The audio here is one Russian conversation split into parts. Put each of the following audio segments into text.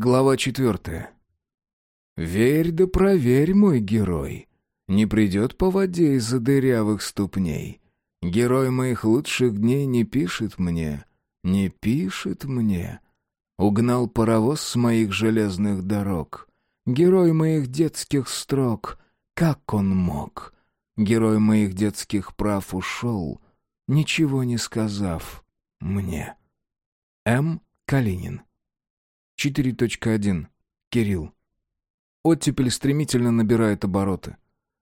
Глава четвертая. «Верь да проверь, мой герой, не придет по воде из-за дырявых ступней. Герой моих лучших дней не пишет мне, не пишет мне. Угнал паровоз с моих железных дорог. Герой моих детских строк, как он мог? Герой моих детских прав ушел, ничего не сказав мне». М. Калинин 4.1. Кирилл. Оттепель стремительно набирает обороты.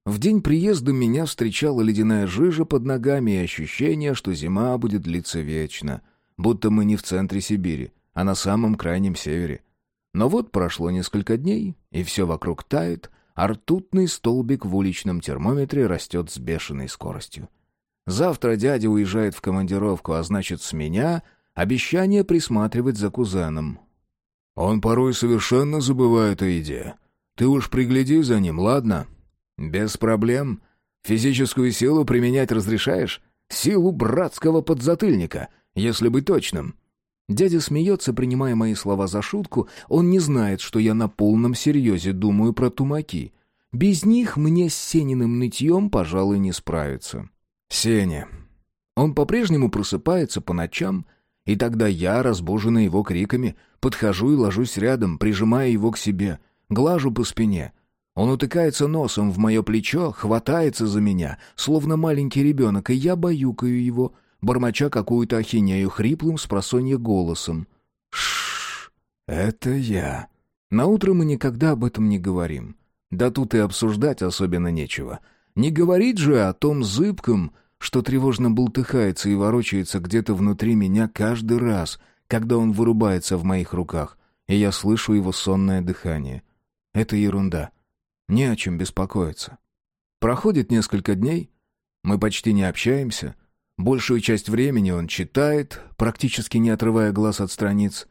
В день приезда меня встречала ледяная жижа под ногами и ощущение, что зима будет длиться вечно, будто мы не в центре Сибири, а на самом крайнем севере. Но вот прошло несколько дней, и все вокруг тает, а ртутный столбик в уличном термометре растет с бешеной скоростью. Завтра дядя уезжает в командировку, а значит, с меня обещание присматривать за кузеном. Он порой совершенно забывает о еде. Ты уж пригляди за ним, ладно? Без проблем. Физическую силу применять разрешаешь? Силу братского подзатыльника, если быть точным. Дядя смеется, принимая мои слова за шутку. Он не знает, что я на полном серьезе думаю про тумаки. Без них мне с Сениным нытьем, пожалуй, не справиться. Сеня. Он по-прежнему просыпается по ночам, и тогда я, разбуженный его криками, подхожу и ложусь рядом, прижимая его к себе, глажу по спине. Он утыкается носом в мое плечо, хватается за меня, словно маленький ребенок, и я баюкаю его, бормоча какую-то ахинею хриплым с голосом. Шш, это я. На утро мы никогда об этом не говорим. Да тут и обсуждать особенно нечего. Не говорить же о том зыбком, что тревожно бултыхается и ворочается где-то внутри меня каждый раз, когда он вырубается в моих руках, и я слышу его сонное дыхание. Это ерунда. Не о чем беспокоиться. Проходит несколько дней, мы почти не общаемся. Большую часть времени он читает, практически не отрывая глаз от страниц.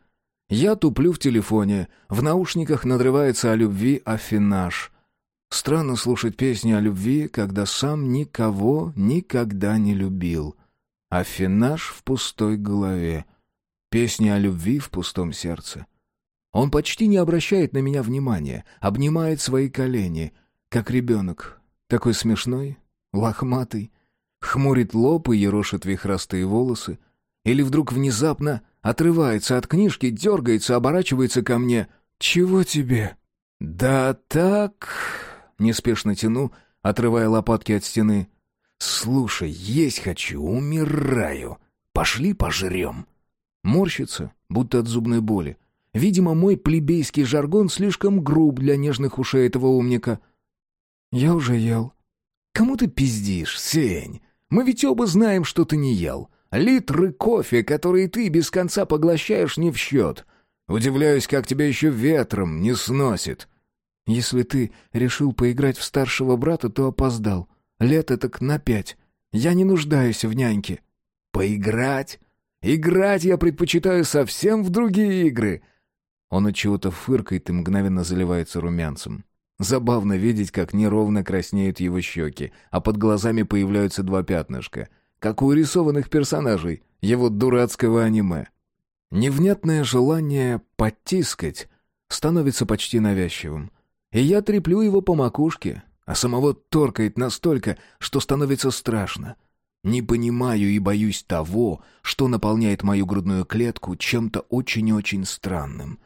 Я туплю в телефоне, в наушниках надрывается о любви афинаж — Странно слушать песни о любви, когда сам никого никогда не любил. Афинаж в пустой голове. Песни о любви в пустом сердце. Он почти не обращает на меня внимания, обнимает свои колени, как ребенок. Такой смешной, лохматый, хмурит лоб и ерошит вихрастые волосы. Или вдруг внезапно отрывается от книжки, дергается, оборачивается ко мне. «Чего тебе?» «Да так...» неспешно тяну, отрывая лопатки от стены. «Слушай, есть хочу, умираю. Пошли пожрем». Морщится, будто от зубной боли. Видимо, мой плебейский жаргон слишком груб для нежных ушей этого умника. «Я уже ел». «Кому ты пиздишь, Сень? Мы ведь оба знаем, что ты не ел. Литры кофе, которые ты без конца поглощаешь, не в счет. Удивляюсь, как тебя еще ветром не сносит». Если ты решил поиграть в старшего брата, то опоздал. Лет так на пять. Я не нуждаюсь в няньке». «Поиграть? Играть я предпочитаю совсем в другие игры». Он от чего-то фыркает и мгновенно заливается румянцем. Забавно видеть, как неровно краснеют его щеки, а под глазами появляются два пятнышка, как у рисованных персонажей его дурацкого аниме. Невнятное желание потискать становится почти навязчивым. И я треплю его по макушке, а самого торкает настолько, что становится страшно. Не понимаю и боюсь того, что наполняет мою грудную клетку чем-то очень-очень странным.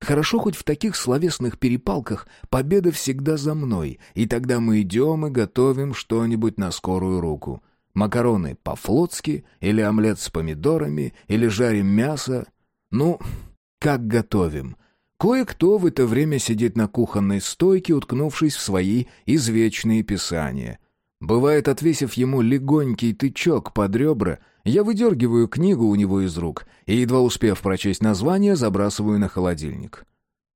Хорошо хоть в таких словесных перепалках победа всегда за мной, и тогда мы идем и готовим что-нибудь на скорую руку. Макароны по-флотски, или омлет с помидорами, или жарим мясо. Ну, как готовим — Кое-кто в это время сидит на кухонной стойке, уткнувшись в свои извечные писания. Бывает, отвесив ему легонький тычок под ребра, я выдергиваю книгу у него из рук и, едва успев прочесть название, забрасываю на холодильник.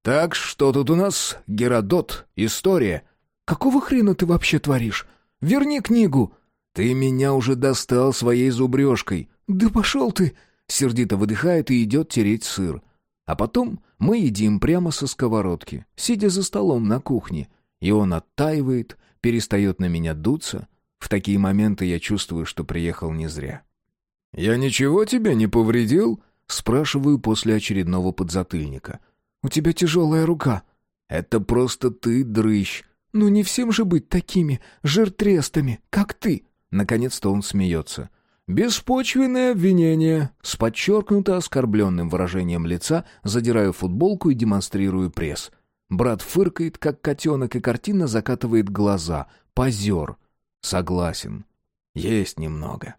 «Так, что тут у нас? Геродот. История». «Какого хрена ты вообще творишь? Верни книгу!» «Ты меня уже достал своей зубрежкой». «Да пошел ты!» Сердито выдыхает и идет тереть сыр. А потом мы едим прямо со сковородки, сидя за столом на кухне, и он оттаивает, перестает на меня дуться. В такие моменты я чувствую, что приехал не зря. «Я ничего тебе не повредил?» Спрашиваю после очередного подзатыльника. у тебя тяжелая рука». «Это просто ты, дрыщ». «Ну не всем же быть такими жиртрестами, как ты». Наконец-то он смеется. «Беспочвенное обвинение!» С подчеркнуто оскорбленным выражением лица задираю футболку и демонстрирую пресс. Брат фыркает, как котенок, и картина закатывает глаза. Позер. Согласен. Есть немного.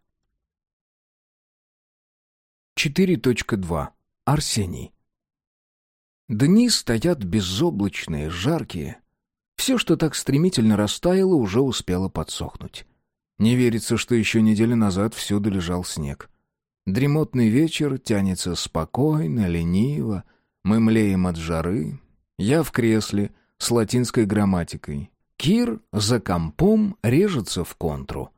4.2. Арсений. Дни стоят безоблачные, жаркие. Все, что так стремительно растаяло, уже успело подсохнуть. Не верится, что еще неделю назад всюду лежал снег. Дремотный вечер тянется спокойно, лениво. Мы млеем от жары. Я в кресле с латинской грамматикой. Кир за компом режется в контру.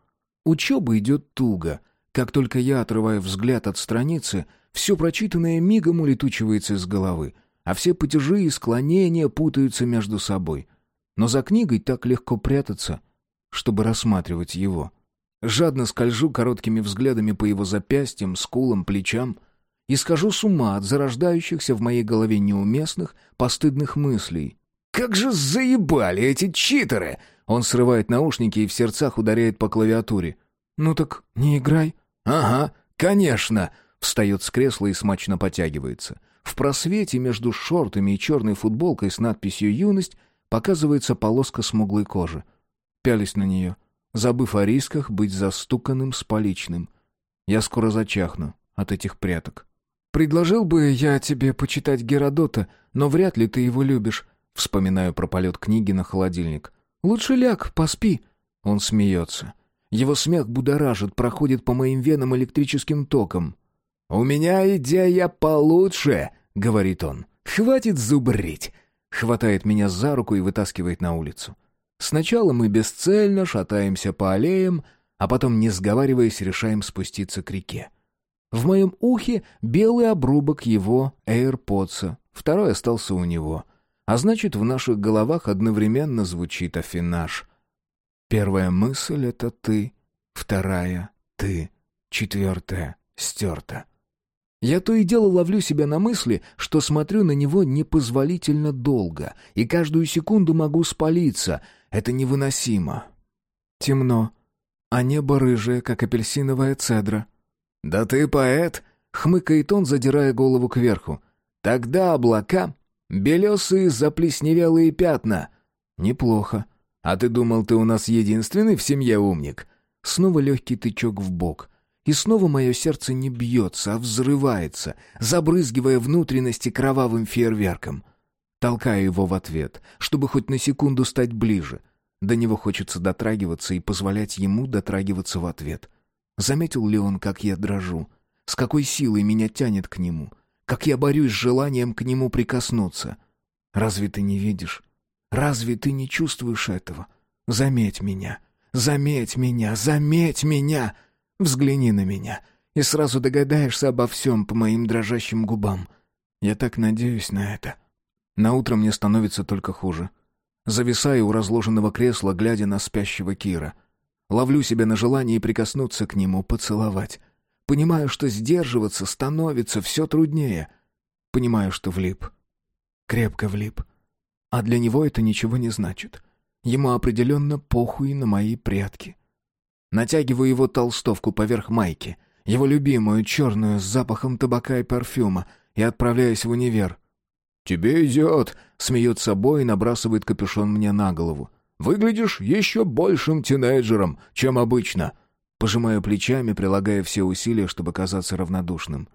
Учеба идет туго. Как только я отрываю взгляд от страницы, все прочитанное мигом улетучивается из головы, а все потяжи и склонения путаются между собой. Но за книгой так легко прятаться — чтобы рассматривать его. Жадно скольжу короткими взглядами по его запястьям, скулам, плечам и схожу с ума от зарождающихся в моей голове неуместных, постыдных мыслей. «Как же заебали эти читеры!» Он срывает наушники и в сердцах ударяет по клавиатуре. «Ну так не играй». «Ага, конечно!» Встает с кресла и смачно потягивается. В просвете между шортами и черной футболкой с надписью «Юность» показывается полоска смуглой кожи пялись на нее, забыв о рисках быть застуканным с поличным. Я скоро зачахну от этих пряток. «Предложил бы я тебе почитать Геродота, но вряд ли ты его любишь», вспоминаю про полет книги на холодильник. «Лучше ляг, поспи». Он смеется. Его смех будоражит, проходит по моим венам электрическим током. «У меня идея получше», — говорит он. «Хватит зубрить». Хватает меня за руку и вытаскивает на улицу. Сначала мы бесцельно шатаемся по аллеям, а потом, не сговариваясь, решаем спуститься к реке. В моем ухе белый обрубок его AirPods, второй остался у него. А значит, в наших головах одновременно звучит афинаж. Первая мысль — это ты, вторая — ты, четвертая — стерта. Я то и дело ловлю себя на мысли, что смотрю на него непозволительно долго, и каждую секунду могу спалиться — это невыносимо. Темно, а небо рыжее, как апельсиновая цедра. «Да ты поэт!» — хмыкает он, задирая голову кверху. «Тогда облака — белесые заплесневелые пятна». «Неплохо. А ты думал, ты у нас единственный в семье умник?» Снова легкий тычок в бок. И снова мое сердце не бьется, а взрывается, забрызгивая внутренности кровавым фейерверком. Толкаю его в ответ, чтобы хоть на секунду стать ближе. До него хочется дотрагиваться и позволять ему дотрагиваться в ответ. Заметил ли он, как я дрожу? С какой силой меня тянет к нему? Как я борюсь с желанием к нему прикоснуться? Разве ты не видишь? Разве ты не чувствуешь этого? Заметь меня. Заметь меня. Заметь меня. Взгляни на меня. И сразу догадаешься обо всем по моим дрожащим губам. Я так надеюсь на это. На утро мне становится только хуже. Зависаю у разложенного кресла, глядя на спящего Кира. Ловлю себя на желании прикоснуться к нему, поцеловать. Понимаю, что сдерживаться становится все труднее. Понимаю, что влип. Крепко влип. А для него это ничего не значит. Ему определенно похуй на мои прятки. Натягиваю его толстовку поверх майки, его любимую черную с запахом табака и парфюма, и отправляюсь в универ. «Тебе идет!» — смеется собой и набрасывает капюшон мне на голову. «Выглядишь еще большим тинейджером, чем обычно!» Пожимаю плечами, прилагая все усилия, чтобы казаться равнодушным.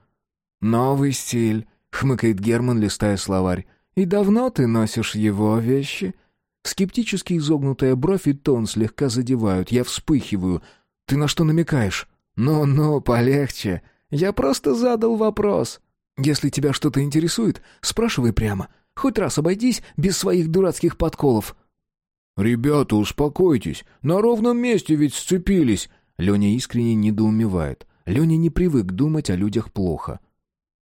«Новый стиль», — хмыкает Герман, листая словарь. «И давно ты носишь его вещи?» Скептически изогнутая бровь и тон слегка задевают. Я вспыхиваю. «Ты на что намекаешь?» «Ну-ну, полегче. Я просто задал вопрос». Если тебя что-то интересует, спрашивай прямо. Хоть раз обойдись без своих дурацких подколов». «Ребята, успокойтесь. На ровном месте ведь сцепились». Леня искренне недоумевает. Леня не привык думать о людях плохо.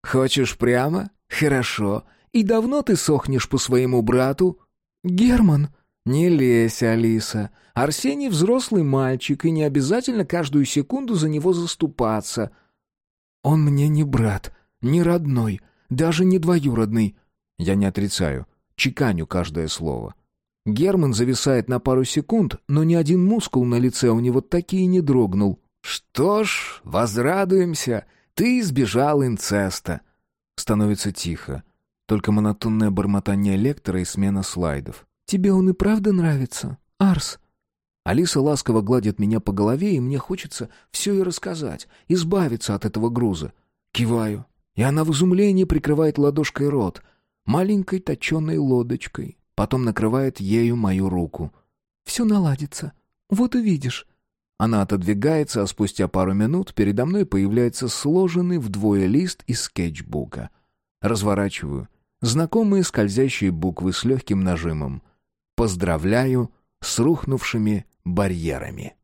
«Хочешь прямо? Хорошо. И давно ты сохнешь по своему брату?» «Герман!» «Не лезь, Алиса. Арсений взрослый мальчик, и не обязательно каждую секунду за него заступаться». «Он мне не брат», не родной, даже не двоюродный. Я не отрицаю, чеканю каждое слово. Герман зависает на пару секунд, но ни один мускул на лице у него таки и не дрогнул. «Что ж, возрадуемся, ты избежал инцеста». Становится тихо, только монотонное бормотание лектора и смена слайдов. «Тебе он и правда нравится, Арс?» Алиса ласково гладит меня по голове, и мне хочется все ей рассказать, избавиться от этого груза. Киваю, и она в изумлении прикрывает ладошкой рот, маленькой точеной лодочкой, потом накрывает ею мою руку. «Все наладится. Вот увидишь». Она отодвигается, а спустя пару минут передо мной появляется сложенный вдвое лист из скетчбука. Разворачиваю. Знакомые скользящие буквы с легким нажимом. «Поздравляю с рухнувшими барьерами».